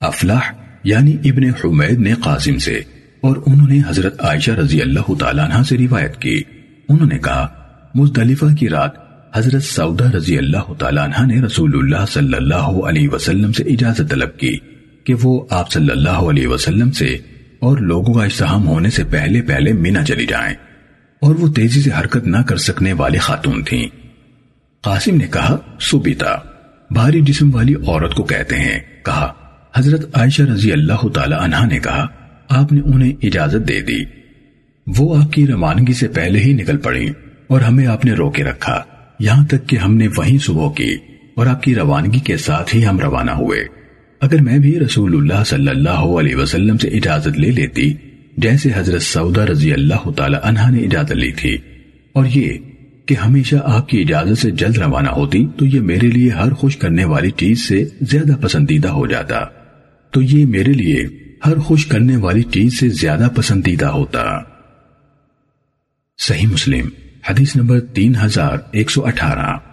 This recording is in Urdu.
افلاح یعنی ابن حمید نے قاسم سے اور انہوں نے حضرت عائشہ رضی اللہ تعالیٰ عنہ سے روایت کی۔ انہوں نے کہا، مزدلفہ کی رات حضرت سعودہ رضی اللہ تعالیٰ عنہ نے رسول اللہ صلی اللہ علیہ وسلم سے اجازت طلب کی کہ وہ آپ صلی اللہ علیہ وسلم سے اور لوگوں کا اشتہام ہونے سے پہلے پہلے مینا چلی جائیں اور وہ تیزی سے حرکت نہ کر سکنے والی خاتون تھیں۔ قاسم نے کہا سبیتا بھاری جسم والی عورت کو کہتے ہیں، کہا حضرت عائشہ رضی اللہ تعالی عنہ نے کہا، آپ نے انہیں اجازت دے دی۔ وہ آپ کی روانگی سے پہلے ہی نکل پڑی اور ہمیں آپ نے روکے رکھا۔ یہاں تک کہ ہم نے وہیں صبح کی اور آپ کی روانگی کے ساتھ ہی ہم روانہ ہوئے۔ اگر میں بھی رسول اللہ صلی اللہ علیہ وسلم سے اجازت لے لیتی، جیسے حضرت سعودہ رضی اللہ تعالی عنہ نے اجازت لی تھی، اور یہ کہ ہمیشہ آپ کی اجازت سے جلد روانہ ہوتی، تو یہ میرے لیے ہر خوش کرنے والی چیز سے زیادہ پسندیدہ ہو جاتا۔ تو یہ میرے لیے ہر خوش کرنے والی چیز سے زیادہ پسندیدہ ہوتا۔ صحیح مسلم، حدیث نمبر تین ہزار ایک سو اٹھارہ۔